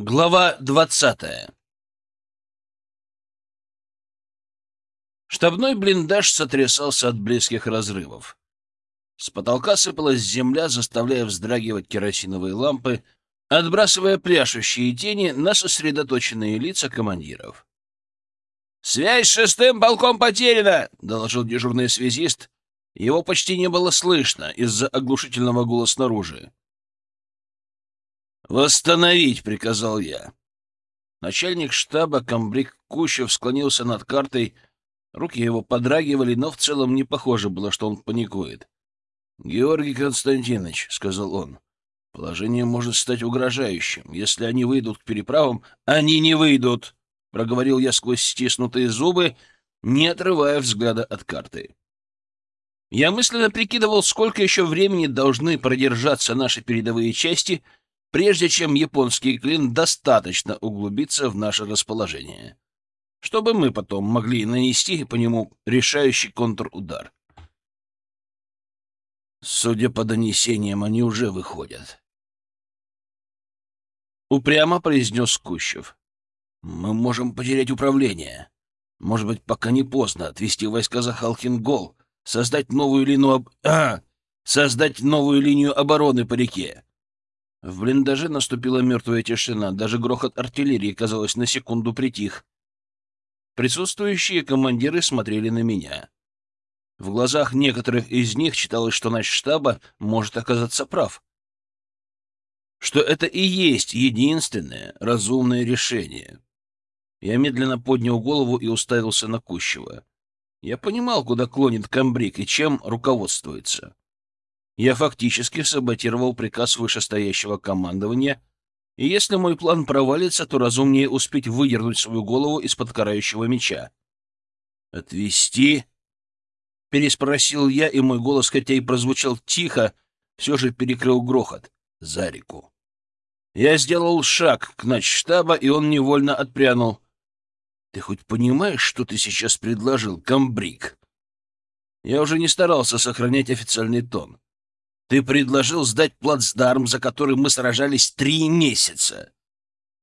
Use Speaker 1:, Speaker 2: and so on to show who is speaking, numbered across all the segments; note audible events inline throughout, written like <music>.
Speaker 1: Глава двадцатая Штабной блиндаж сотрясался от близких разрывов. С потолка сыпалась земля, заставляя вздрагивать керосиновые лампы, отбрасывая пляшущие тени на сосредоточенные лица командиров. «Связь с шестым полком потеряна!» — доложил дежурный связист. Его почти не было слышно из-за оглушительного гула снаружи. «Восстановить!» — приказал я. Начальник штаба комбриг Кущев склонился над картой. Руки его подрагивали, но в целом не похоже было, что он паникует. «Георгий Константинович», — сказал он, — «положение может стать угрожающим. Если они выйдут к переправам...» «Они не выйдут!» — проговорил я сквозь стиснутые зубы, не отрывая взгляда от карты. Я мысленно прикидывал, сколько еще времени должны продержаться наши передовые части — прежде чем японский клин достаточно углубится в наше расположение, чтобы мы потом могли нанести по нему решающий контрудар. Судя по донесениям, они уже выходят. Упрямо произнес Кущев. Мы можем потерять управление. Может быть, пока не поздно отвести войска за Халкингол, создать новую линию об... а, создать новую линию обороны по реке. В блиндаже наступила мертвая тишина, даже грохот артиллерии, казалось, на секунду притих. Присутствующие командиры смотрели на меня. В глазах некоторых из них читалось, что наш штаба может оказаться прав. Что это и есть единственное разумное решение. Я медленно поднял голову и уставился на Кущева. Я понимал, куда клонит комбриг и чем руководствуется я фактически саботировал приказ вышестоящего командования, и если мой план провалится, то разумнее успеть выдернуть свою голову из-под карающего меча. «Отвести?» — переспросил я, и мой голос, хотя и прозвучал тихо, все же перекрыл грохот. «За реку». Я сделал шаг к начштаба, и он невольно отпрянул. «Ты хоть понимаешь, что ты сейчас предложил, комбриг?» Я уже не старался сохранять официальный тон. Ты предложил сдать плацдарм, за который мы сражались три месяца.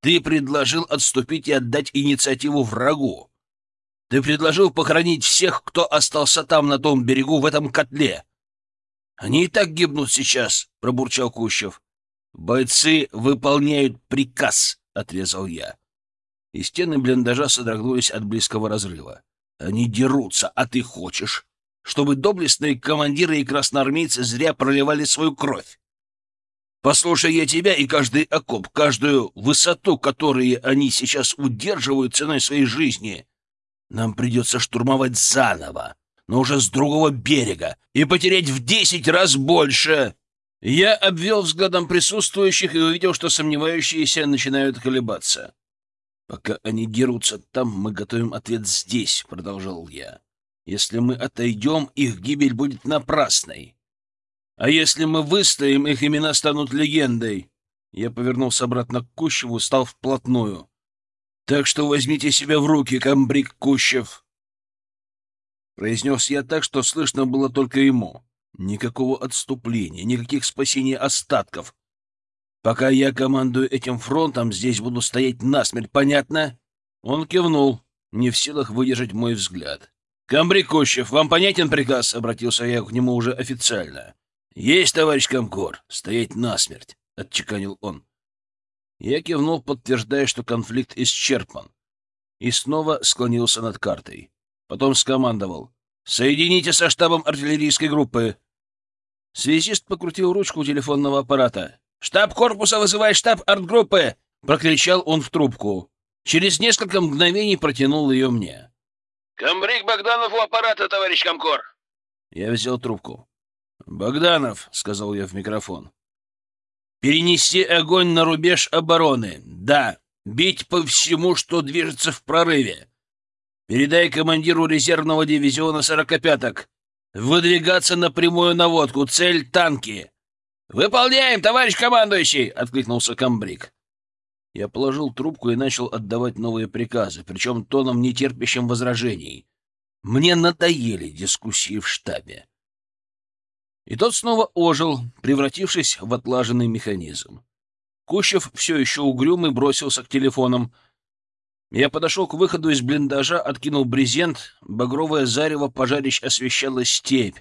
Speaker 1: Ты предложил отступить и отдать инициативу врагу. Ты предложил похоронить всех, кто остался там, на том берегу, в этом котле. Они и так гибнут сейчас, — пробурчал Кущев. Бойцы выполняют приказ, — отрезал я. И стены блиндажа содрогнулись от близкого разрыва. Они дерутся, а ты хочешь, чтобы доблестные командиры и красноармейцы зря проливали свою кровь. Послушай я тебя и каждый окоп, каждую высоту, которые они сейчас удерживают ценой своей жизни, нам придется штурмовать заново, но уже с другого берега, и потерять в десять раз больше. Я обвел взглядом присутствующих и увидел, что сомневающиеся начинают колебаться. «Пока они дерутся там, мы готовим ответ здесь», — продолжал я. Если мы отойдем, их гибель будет напрасной. А если мы выстоим, их имена станут легендой. Я повернулся обратно к Кущеву, стал вплотную. Так что возьмите себя в руки, комбриг Кущев. Произнес я так, что слышно было только ему. Никакого отступления, никаких спасений остатков. Пока я командую этим фронтом, здесь буду стоять насмерть, понятно? Он кивнул, не в силах выдержать мой взгляд. «Комбрикущев, вам понятен приказ?» — обратился я к нему уже официально. «Есть, товарищ Комкор, стоять насмерть», — отчеканил он. Я кивнул, подтверждая, что конфликт исчерпан, и снова склонился над картой. Потом скомандовал. «Соедините со штабом артиллерийской группы». Связист покрутил ручку телефонного аппарата. «Штаб корпуса вызывает штаб артгруппы!» — прокричал он в трубку. Через несколько мгновений протянул ее мне.
Speaker 2: «Комбриг Богданов у аппарата, товарищ Комкор!»
Speaker 1: Я взял трубку. «Богданов», — сказал я в микрофон, — «перенести огонь на рубеж обороны. Да, бить по всему, что движется в прорыве. Передай командиру резервного дивизиона сорокопяток. Выдвигаться на прямую наводку. Цель — танки». «Выполняем, товарищ командующий!» — откликнулся комбриг. Я положил трубку и начал отдавать новые приказы, причем тоном, нетерпящим возражений. Мне надоели дискуссии в штабе. И тот снова ожил, превратившись в отлаженный механизм. Кущев все еще угрюмый бросился к телефонам. Я подошел к выходу из блиндажа, откинул брезент. Багровое зарево пожарищ освещало степь.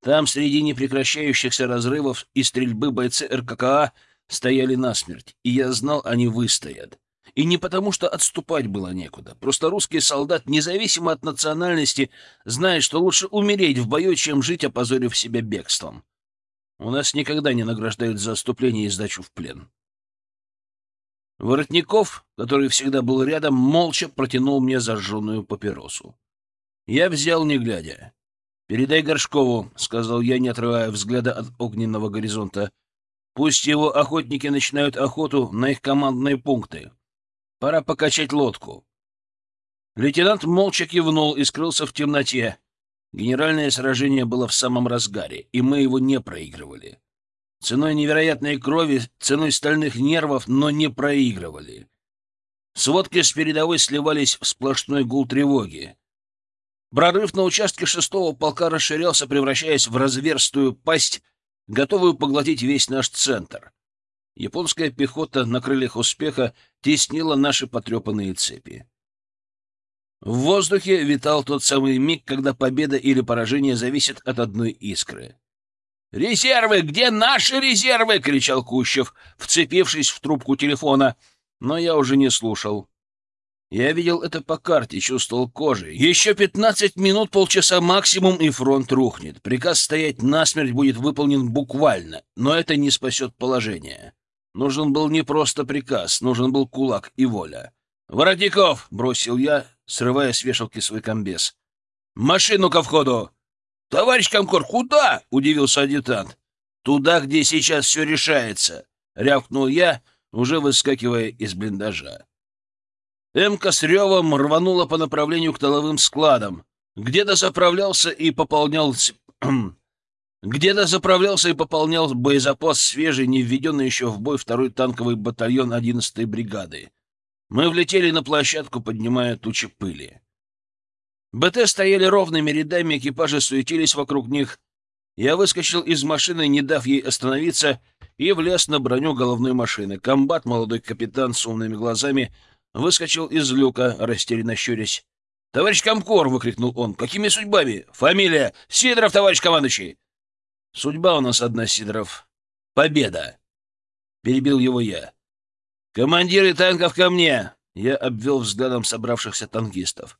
Speaker 1: Там, среди непрекращающихся разрывов и стрельбы бойцы РККА стояли насмерть, и я знал, они выстоят. И не потому, что отступать было некуда. Просто русский солдат, независимо от национальности, знает, что лучше умереть в бою, чем жить, опозорив себя бегством. У нас никогда не награждают за отступление и сдачу в плен. Воротников, который всегда был рядом, молча протянул мне зажженную папиросу. Я взял, не глядя. «Передай Горшкову», — сказал я, не отрывая взгляда от огненного горизонта. «Пусть его охотники начинают охоту на их командные пункты. Пора покачать лодку. Лейтенант молча кивнул и скрылся в темноте. Генеральное сражение было в самом разгаре, и мы его не проигрывали. Ценой невероятной крови, ценой стальных нервов, но не проигрывали. Сводки с передовой сливались в сплошной гул тревоги. Прорыв на участке шестого полка расширялся, превращаясь в разверстую пасть, готовую поглотить весь наш центр. Японская пехота на крыльях успеха теснила наши потрепанные цепи. В воздухе витал тот самый миг, когда победа или поражение зависит от одной искры. «Резервы! Где наши резервы?» — кричал Кущев, вцепившись в трубку телефона. Но я уже не слушал. Я видел это по карте, чувствовал кожей. Еще пятнадцать минут, полчаса максимум, и фронт рухнет. Приказ стоять насмерть будет выполнен буквально, но это не спасет положение. Нужен был не просто приказ, нужен был кулак и воля. «Воротников!» — бросил я, срывая с вешалки свой комбез. «Машину ко входу!» «Товарищ Комкор, куда?» — удивился адъютант. «Туда, где сейчас все решается!» — рявкнул я, уже выскакивая из блиндажа. Эмка с ревом рванула по направлению к толовым складам. Где-то заправлялся и пополнял <clears throat> где-то заправлялся и пополнял боезапас свежий, не введенный еще в бой второй танковый батальон 11-й бригады. Мы влетели на площадку, поднимая тучи пыли. БТ стояли ровными рядами, экипажи суетились вокруг них. Я выскочил из машины, не дав ей остановиться, и влез на броню головной машины. Комбат, молодой капитан с умными глазами, выскочил из люка, растерянно щурясь. «Товарищ Комкор!» — выкрикнул он. «Какими судьбами? Фамилия! Сидоров, товарищ командующий!» Судьба у нас одна, Сидоров. Победа. Перебил его я. Командиры танков ко мне. Я обвел взглядом собравшихся танкистов.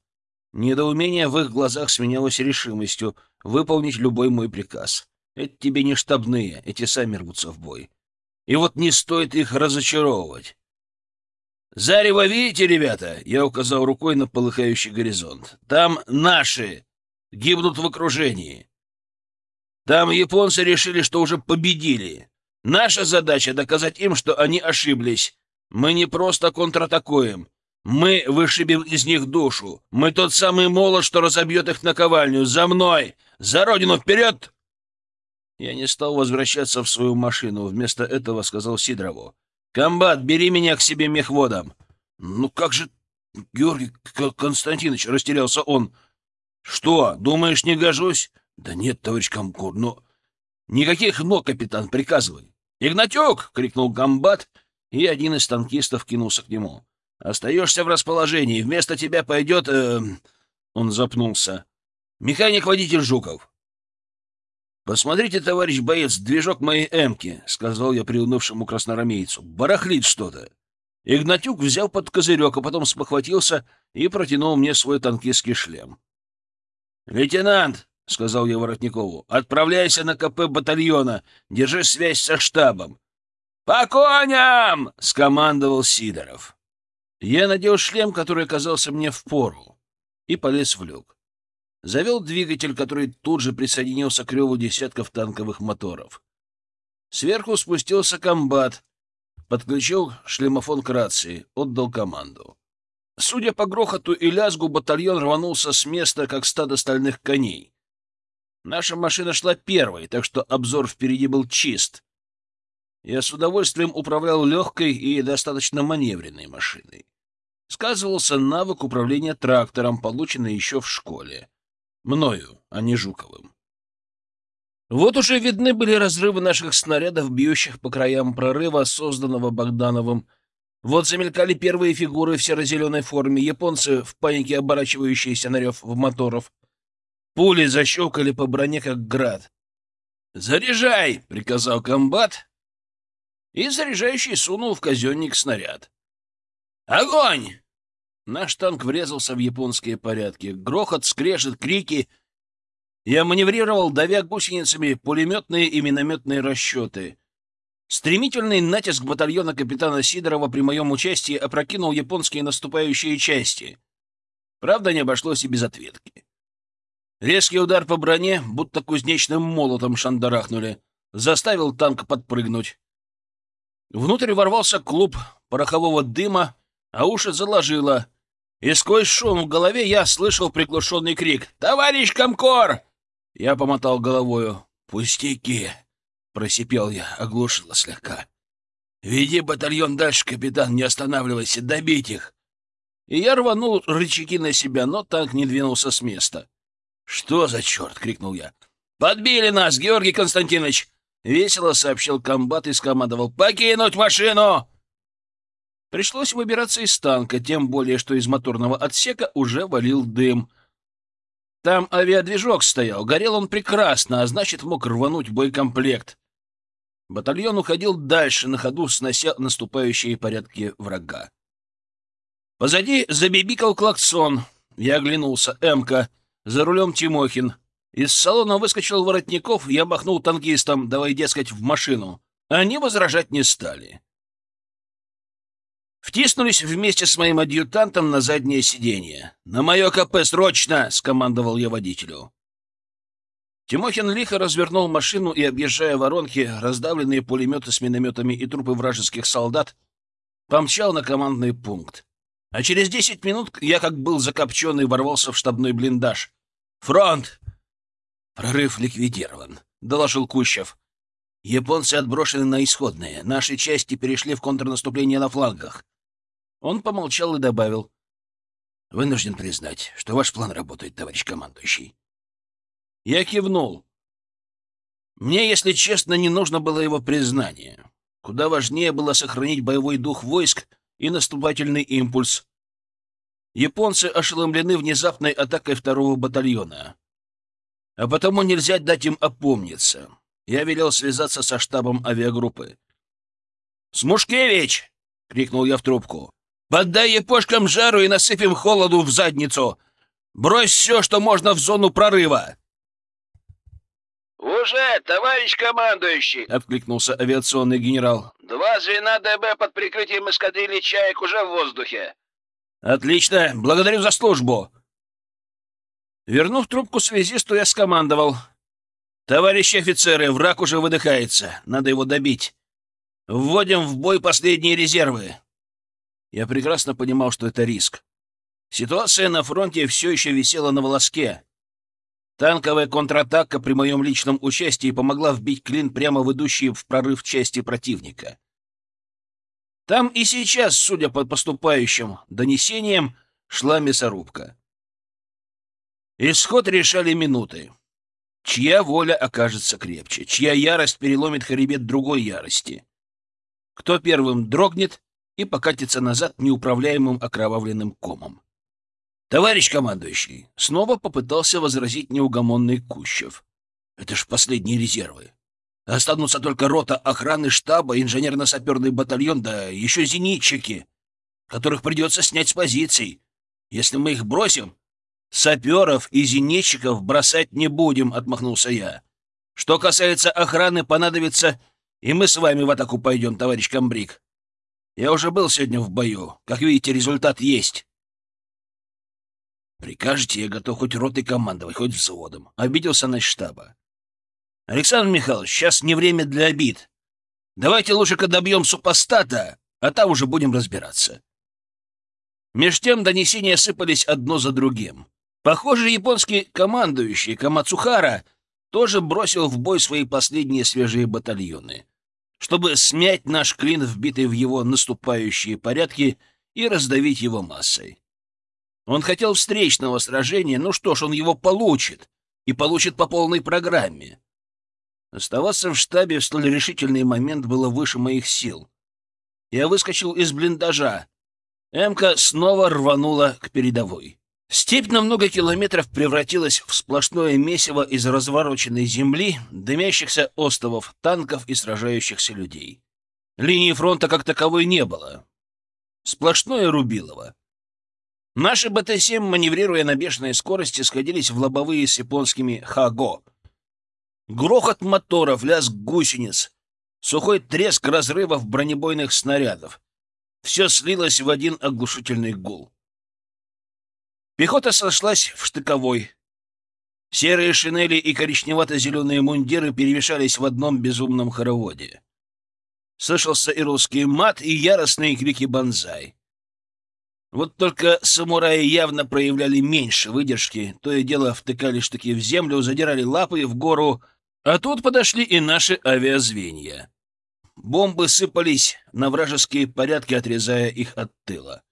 Speaker 1: Недоумение в их глазах сменялось решимостью выполнить любой мой приказ. Это тебе не штабные, эти сами рвутся в бой. И вот не стоит их разочаровывать. «Зарево видите, ребята?» — я указал рукой на полыхающий горизонт. «Там наши гибнут в окружении. Там японцы решили, что уже победили. Наша задача — доказать им, что они ошиблись. Мы не просто контратакуем. Мы вышибем из них душу. Мы тот самый молот, что разобьет их наковальню. За мной! За родину! Вперед!» Я не стал возвращаться в свою машину. Вместо этого сказал Сидорову. «Комбат, бери меня к себе мехводом!» «Ну как же, Георгий Константинович?» — растерялся он. «Что, думаешь, не гожусь? Да нет, товарищ Комкор, но... Никаких «но», капитан, приказывай. «Игнатюк!» — крикнул комбат, и один из танкистов кинулся к нему. «Остаешься в расположении. Вместо тебя пойдет...» э... Он запнулся. «Механик-водитель Жуков». «Посмотрите, товарищ боец, движок моей «Эмки», — сказал я приунывшему красноармейцу. «Барахлит что-то». Игнатюк взял под козырек, а потом спохватился и протянул мне свой танкистский шлем. «Лейтенант!» — сказал я Воротникову. — Отправляйся на КП батальона. Держи связь со штабом. — По коням! — скомандовал Сидоров. Я надел шлем, который оказался мне в пору, и полез в люк. Завел двигатель, который тут же присоединился к реву десятков танковых моторов. Сверху спустился комбат, подключил шлемофон к рации, отдал команду. Судя по грохоту и лязгу, батальон рванулся с места, как стадо стальных коней. Наша машина шла первой, так что обзор впереди был чист. Я с удовольствием управлял легкой и достаточно маневренной машиной. Сказывался навык управления трактором, полученный еще в школе. Мною, а не Жуковым. Вот уже видны были разрывы наших снарядов, бьющих по краям прорыва, созданного Богдановым. Вот замелькали первые фигуры в серо-зеленой форме, японцы в панике оборачивающиеся на рев в моторов. Пули защелкали по броне, как град. «Заряжай!» — приказал комбат, и заряжающий сунул в казенник снаряд. «Огонь!» Наш танк врезался в японские порядки. Грохот, скрежет, крики. Я маневрировал, давя гусеницами пулеметные и минометные расчеты. Стремительный натиск батальона капитана Сидорова при моем участии опрокинул японские наступающие части. Правда, не обошлось и без ответки. Резкий удар по броне, будто кузнечным молотом шандарахнули, заставил танк подпрыгнуть. Внутрь ворвался клуб порохового дыма, а уши заложило. И сквозь шум в голове я слышал приглушенный крик «Товарищ Комкор!» Я помотал головою. «Пустяки!» — просипел я, оглушило слегка. «Веди батальон дальше, капитан, не останавливайся, добить их!» И я рванул рычаги на себя, но танк не двинулся с места. «Что за черт?» — крикнул я. «Подбили нас, Георгий Константинович!» — весело сообщил комбат и скомандовал. «Покинуть машину!» Пришлось выбираться из танка, тем более, что из моторного отсека уже валил дым. Там авиадвижок стоял, горел он прекрасно, а значит, мог рвануть боекомплект. Батальон уходил дальше, на ходу снося наступающие порядки врага. Позади забибикал клаксон. Я оглянулся. Эмка. За рулем Тимохин. Из салона выскочил Воротников, я махнул танкистам, давай, дескать, в машину. Они возражать не стали. Втиснулись вместе с моим адъютантом на заднее сиденье. «На мое КП срочно!» — скомандовал я водителю. Тимохин лихо развернул машину и, объезжая воронки, раздавленные пулеметы с минометами и трупы вражеских солдат, помчал на командный пункт. А через десять минут я, как был закопченный, ворвался в штабной блиндаж. «Фронт!» «Прорыв ликвидирован», — доложил Кущев. «Японцы отброшены на исходные. Наши части перешли в контрнаступление на флангах. Он помолчал и добавил. «Вынужден признать, что ваш план работает, товарищ командующий». Я кивнул. Мне, если честно, не нужно было его признание. Куда важнее было сохранить боевой дух войск и наступательный импульс. Японцы ошеломлены внезапной атакой второго батальона. А потому нельзя дать им опомниться. Я велел связаться со штабом авиагруппы. «Смушкевич!» — крикнул я в трубку. Поддай епошкам жару и насыпем холоду в задницу. Брось все, что можно в зону прорыва.
Speaker 2: «Уже, товарищ командующий!»
Speaker 1: — откликнулся авиационный генерал.
Speaker 2: «Два звена ДБ под прикрытием эскадрильи «Чаек» уже в воздухе».
Speaker 1: «Отлично! Благодарю за службу!» Вернув трубку связисту, я скомандовал. «Товарищи офицеры, враг уже выдыхается. Надо его добить. Вводим в бой последние резервы. Я прекрасно понимал, что это риск. Ситуация на фронте все еще висела на волоске. Танковая контратака при моем личном участии помогла вбить клин прямо в идущие в прорыв части противника. Там и сейчас, судя по поступающим донесениям, шла мясорубка. Исход решали минуты. Чья воля окажется крепче, чья ярость переломит хребет другой ярости. Кто первым дрогнет, и покатится назад неуправляемым окровавленным комом. «Товарищ командующий!» — снова попытался возразить неугомонный Кущев. «Это ж последние резервы. Останутся только рота охраны штаба, инженерно-саперный батальон, да еще зенитчики, которых придется снять с позиций. Если мы их бросим, саперов и зенитчиков бросать не будем», — отмахнулся я. «Что касается охраны, понадобится, и мы с вами в атаку пойдем, товарищ комбриг. Я уже был сегодня в бою. Как видите, результат есть. Прикажете, я готов хоть ротой командовать, хоть взводом. Обиделся на штаба. Александр Михайлович, сейчас не время для обид. Давайте лучше-ка добьем супостата, а там уже будем разбираться. Меж тем донесения сыпались одно за другим. Похоже, японский командующий Камацухара тоже бросил в бой свои последние свежие батальоны чтобы смять наш клин, вбитый в его наступающие порядки, и раздавить его массой. Он хотел встречного сражения, ну что ж, он его получит, и получит по полной программе. Оставаться в штабе в столь решительный момент было выше моих сил. Я выскочил из блиндажа. Эмка снова рванула к передовой. Степь на много километров превратилась в сплошное месиво из развороченной земли, дымящихся остовов танков и сражающихся людей. Линии фронта как таковой не было. Сплошное рубилово. Наши БТ-7, маневрируя на бешеной скорости, сходились в лобовые с японскими «Хаго». Грохот моторов, лязг гусениц, сухой треск разрывов бронебойных снарядов. Все слилось в один оглушительный гул. Пехота сошлась в штыковой. Серые шинели и коричневато-зеленые мундиры перемешались в одном безумном хороводе. Слышался и русский мат, и яростные крики банзай. Вот только самураи явно проявляли меньше выдержки, то и дело втыкали штыки в землю, задирали лапы в гору, а тут подошли и наши авиазвенья. Бомбы сыпались на вражеские порядки, отрезая их от тыла.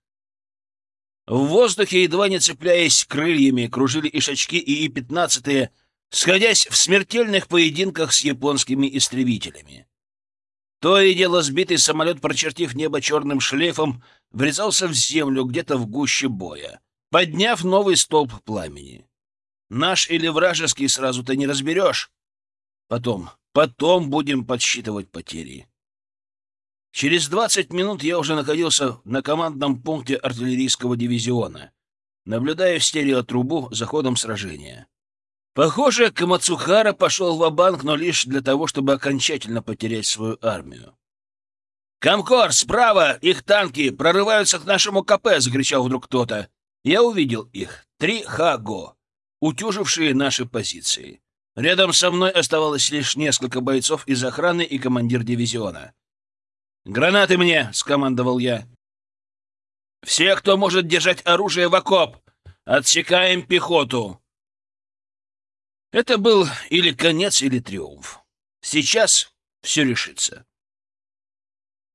Speaker 1: В воздухе, едва не цепляясь крыльями, кружили ишачки и И-15, сходясь в смертельных поединках с японскими истребителями. То и дело сбитый самолет, прочертив небо черным шлейфом, врезался в землю где-то в гуще боя, подняв новый столб пламени. Наш или вражеский сразу ты не разберешь. Потом, потом будем подсчитывать потери. Через двадцать минут я уже находился на командном пункте артиллерийского дивизиона, наблюдая в стереотрубу за ходом сражения. Похоже, Камацухара пошел в банк но лишь для того, чтобы окончательно потерять свою армию. «Комкор, справа! Их танки прорываются к нашему КП!» — закричал вдруг кто-то. Я увидел их. Три Хаго, утюжившие наши позиции. Рядом со мной оставалось лишь несколько бойцов из охраны и командир дивизиона. «Гранаты мне!» — скомандовал я. «Все, кто может держать оружие в окоп! Отсекаем пехоту!» Это был или конец, или триумф. Сейчас все решится.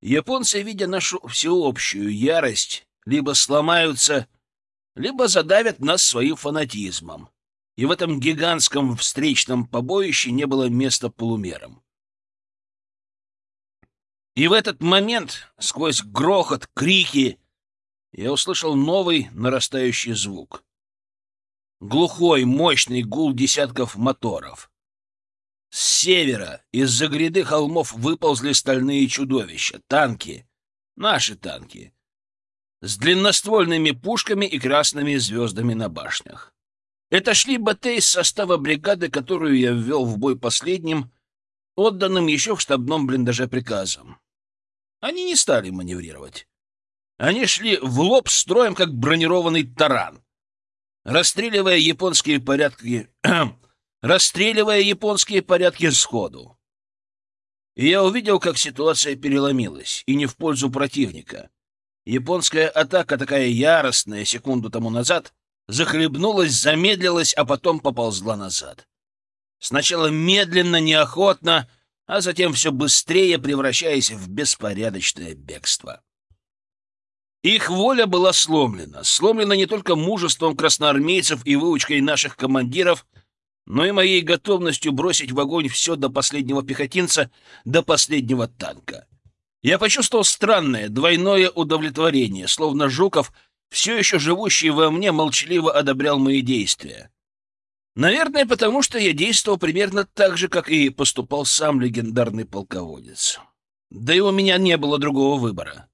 Speaker 1: Японцы, видя нашу всеобщую ярость, либо сломаются, либо задавят нас своим фанатизмом. И в этом гигантском встречном побоище не было места полумерам. И в этот момент, сквозь грохот, крики, я услышал новый нарастающий звук глухой, мощный гул десятков моторов. С севера из-за гряды холмов выползли стальные чудовища, танки, наши танки, с длинноствольными пушками и красными звездами на башнях. Это шли БТ из состава бригады, которую я ввел в бой последним, отданным еще в штабном блиндаже приказом. Они не стали маневрировать. Они шли в лоб строем, как бронированный таран расстреливая японские порядки, <clears throat> расстреливая японские порядки сходу. И я увидел, как ситуация переломилась, и не в пользу противника. Японская атака, такая яростная секунду тому назад, захлебнулась, замедлилась, а потом поползла назад. Сначала медленно, неохотно, а затем все быстрее превращаясь в беспорядочное бегство. Их воля была сломлена. Сломлена не только мужеством красноармейцев и выучкой наших командиров, но и моей готовностью бросить в огонь все до последнего пехотинца, до последнего танка. Я почувствовал странное, двойное удовлетворение, словно Жуков, все еще живущий во мне, молчаливо одобрял мои действия. Наверное, потому что я действовал примерно так же, как и поступал сам легендарный полководец. Да и у меня не было другого выбора.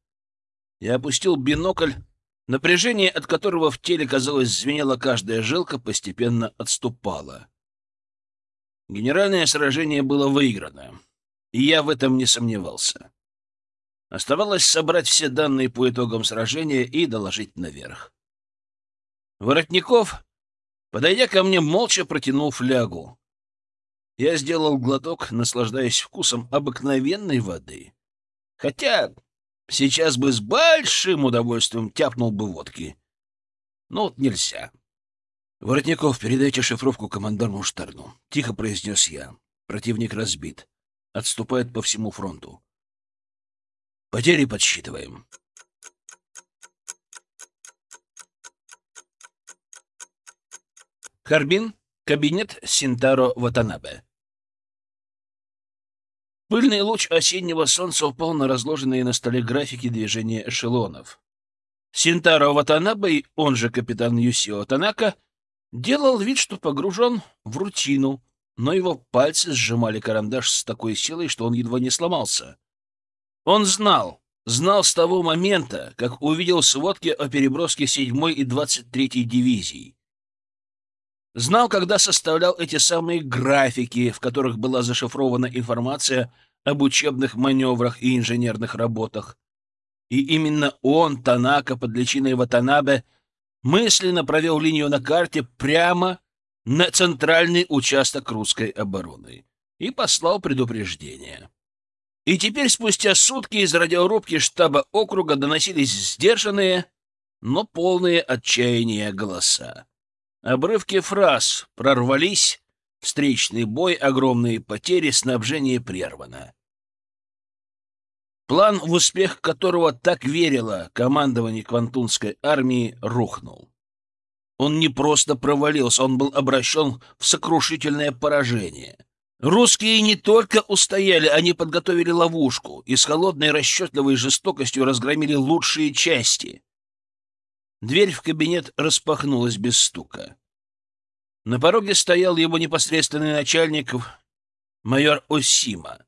Speaker 1: Я опустил бинокль, напряжение от которого в теле, казалось, звенела каждая жилка, постепенно отступало. Генеральное сражение было выиграно, и я в этом не сомневался. Оставалось собрать все данные по итогам сражения и доложить наверх. Воротников, подойдя ко мне, молча протянул флягу. Я сделал глоток, наслаждаясь вкусом обыкновенной воды. Хотя Сейчас бы с большим удовольствием тяпнул бы водки. Но вот нельзя. «Воротников, передайте шифровку командарму Штерну», — тихо произнес я. Противник разбит. Отступает по всему фронту. Потери подсчитываем. Харбин, кабинет Синтаро Ватанабе. Пыльный луч осеннего солнца упал на разложенные на столе графики движения эшелонов. Синтаро Ватанабе, он же капитан Юсио Танака, делал вид, что погружен в рутину, но его пальцы сжимали карандаш с такой силой, что он едва не сломался. Он знал, знал с того момента, как увидел сводки о переброске 7 и 23 дивизий. Знал, когда составлял эти самые графики, в которых была зашифрована информация об учебных маневрах и инженерных работах. И именно он, Танака, под личиной Ватанабе, мысленно провел линию на карте прямо на центральный участок русской обороны и послал предупреждение. И теперь, спустя сутки, из радиорубки штаба округа доносились сдержанные, но полные отчаяния голоса. Обрывки фраз прорвались, встречный бой, огромные потери, снабжение прервано. План, в успех которого так верило командование Квантунской армии, рухнул. Он не просто провалился, он был обращен в сокрушительное поражение. Русские не только устояли, они подготовили ловушку и с холодной расчетливой жестокостью разгромили лучшие части. Дверь в кабинет распахнулась без стука. На пороге стоял его непосредственный начальник, майор Осима.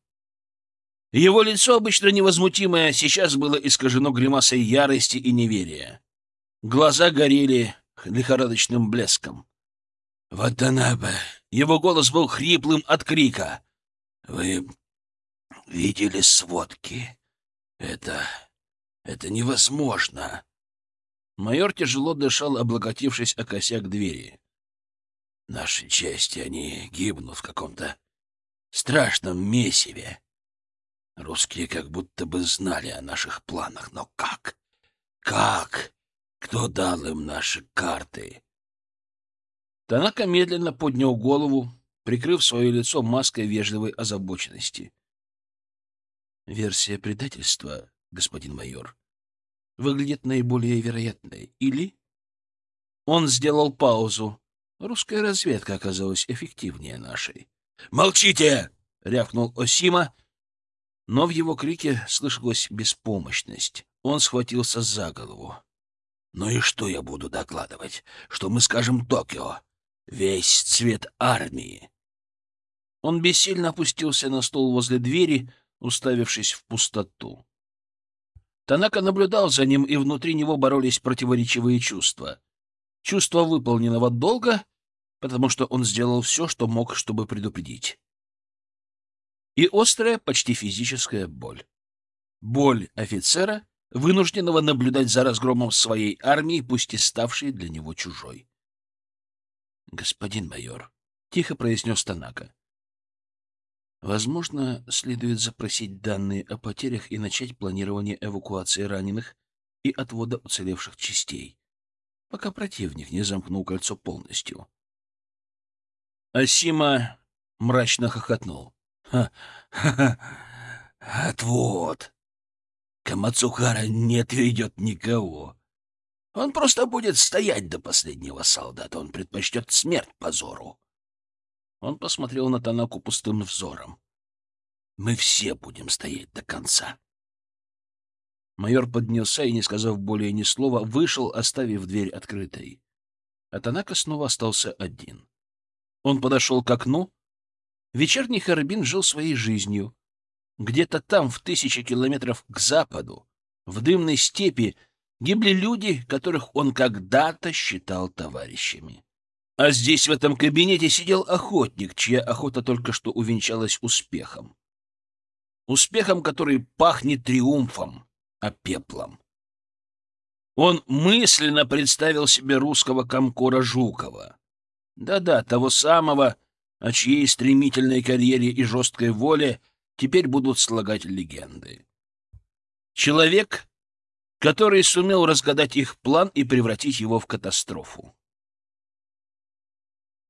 Speaker 1: Его лицо, обычно невозмутимое, сейчас было искажено гримасой ярости и неверия. Глаза горели лихорадочным блеском. «Ватанабе!» Его голос был хриплым от крика. «Вы видели сводки? Это... это невозможно!» Майор тяжело дышал, облокотившись о косяк двери. «Наши части, они гибнут в каком-то страшном месиве. Русские как будто бы знали о наших планах, но как? Как? Кто дал им наши карты?» Танака медленно поднял голову, прикрыв свое лицо маской вежливой озабоченности. «Версия предательства, господин майор, выглядит наиболее вероятной. Или...» Он сделал паузу. Русская разведка оказалась эффективнее нашей. «Молчите!» — рявкнул Осима, но в его крике слышалась беспомощность. Он схватился за голову. «Ну и что я буду докладывать? Что мы скажем Токио? Весь цвет армии!» Он бессильно опустился на стол возле двери, уставившись в пустоту. Танака наблюдал за ним, и внутри него боролись противоречивые чувства. Чувство выполненного долга, потому что он сделал все, что мог, чтобы предупредить. И острая, почти физическая боль. Боль офицера, вынужденного наблюдать за разгромом своей армии, пусть и ставшей для него чужой. — Господин майор, — тихо произнес Танака, Возможно, следует запросить данные о потерях и начать планирование эвакуации раненых и отвода уцелевших частей, пока противник не замкнул кольцо полностью. Асима мрачно хохотнул. «Ха, ха, ха, отвод! Камацухара не отведет никого. Он просто будет стоять до последнего солдата. Он предпочтет смерть позору. Он посмотрел на Танаку пустым взором. «Мы все будем стоять до конца». Майор поднялся и, не сказав более ни слова, вышел, оставив дверь открытой. А Танака снова остался один. Он подошел к окну. Вечерний Харбин жил своей жизнью. Где-то там, в тысячи километров к западу, в дымной степи, гибли люди, которых он когда-то считал товарищами. А здесь, в этом кабинете, сидел охотник, чья охота только что увенчалась успехом. Успехом, который пахнет триумфом, а пеплом. Он мысленно представил себе русского комкора Жукова. Да-да, того самого, о чьей стремительной карьере и жесткой воле теперь будут слагать легенды. Человек, который сумел разгадать их план и превратить его в катастрофу.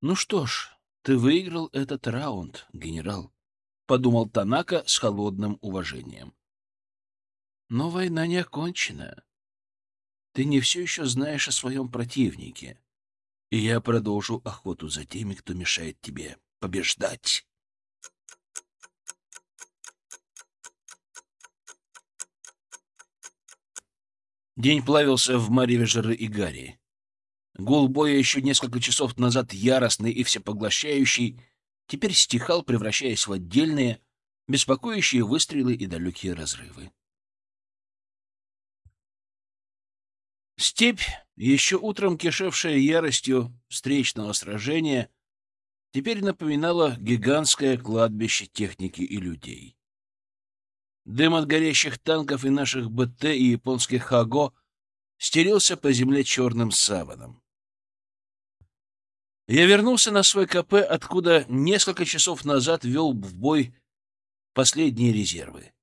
Speaker 1: «Ну что ж, ты выиграл этот раунд, генерал», — подумал Танака с холодным уважением. «Но война не окончена. Ты не все еще знаешь о своем противнике, и я продолжу охоту за теми, кто мешает тебе побеждать». День плавился в мареве жары и гари. Гул боя еще несколько часов назад яростный и всепоглощающий, теперь стихал, превращаясь в отдельные, беспокоящие выстрелы и далекие разрывы. Степь, еще утром кишевшая яростью встречного сражения, теперь напоминала гигантское кладбище техники и людей. Дым от горящих танков и наших БТ и японских Хаго стелился по земле черным саваном. Я вернулся на свой КП, откуда несколько часов назад вел в бой последние резервы.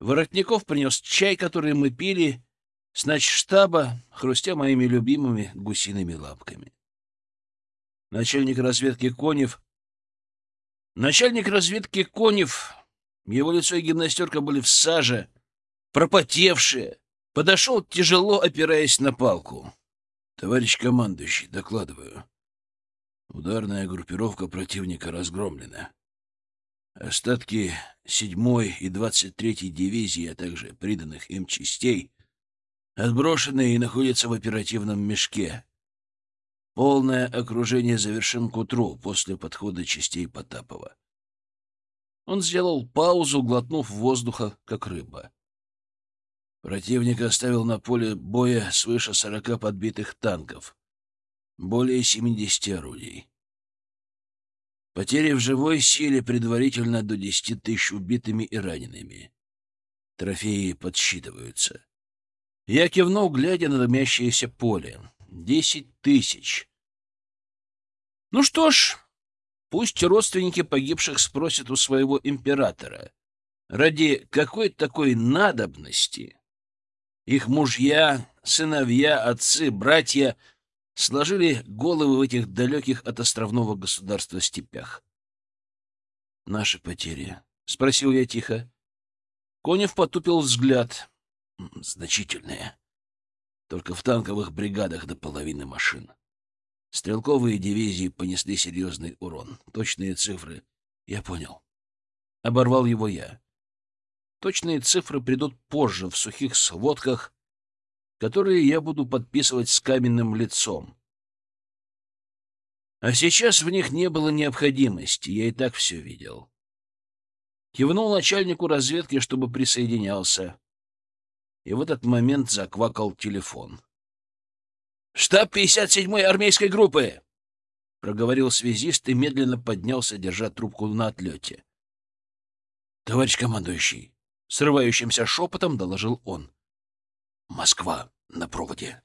Speaker 1: Воротников принес чай, который мы пили, с штаба, хрустя моими любимыми гусиными лапками. Начальник разведки Конев... Начальник разведки Конев его лицо и гимнастерка были в саже, пропотевшие. Подошел, тяжело опираясь на палку. — Товарищ командующий, докладываю. Ударная группировка противника разгромлена. Остатки 7-й и 23-й дивизии, а также приданных им частей, отброшены и находятся в оперативном мешке. Полное окружение завершим к утру после подхода частей Потапова. Он сделал паузу, глотнув воздуха, как рыба. Противник оставил на поле боя свыше сорока подбитых танков, более семидесяти орудий. Потери в живой силе предварительно до десяти тысяч убитыми и ранеными. Трофеи подсчитываются. Я кивнул, глядя на дымящееся поле. Десять тысяч. Ну что ж, Пусть родственники погибших спросят у своего императора, ради какой такой надобности их мужья, сыновья, отцы, братья сложили головы в этих далеких от островного государства степях. «Наши потери?» — спросил я тихо. Конев потупил взгляд. «Значительные. Только в танковых бригадах до половины машин. Стрелковые дивизии понесли серьезный урон. Точные цифры. Я понял. Оборвал его я. Точные цифры придут позже, в сухих сводках, которые я буду подписывать с каменным лицом. А сейчас в них не было необходимости, я и так все видел. Кивнул начальнику разведки, чтобы присоединялся. И в этот момент заквакал телефон. «Штаб 57-й армейской группы!» — проговорил связист и медленно поднялся, держа трубку на отлете. «Товарищ командующий!» — срывающимся шепотом доложил он. «Москва на проводе».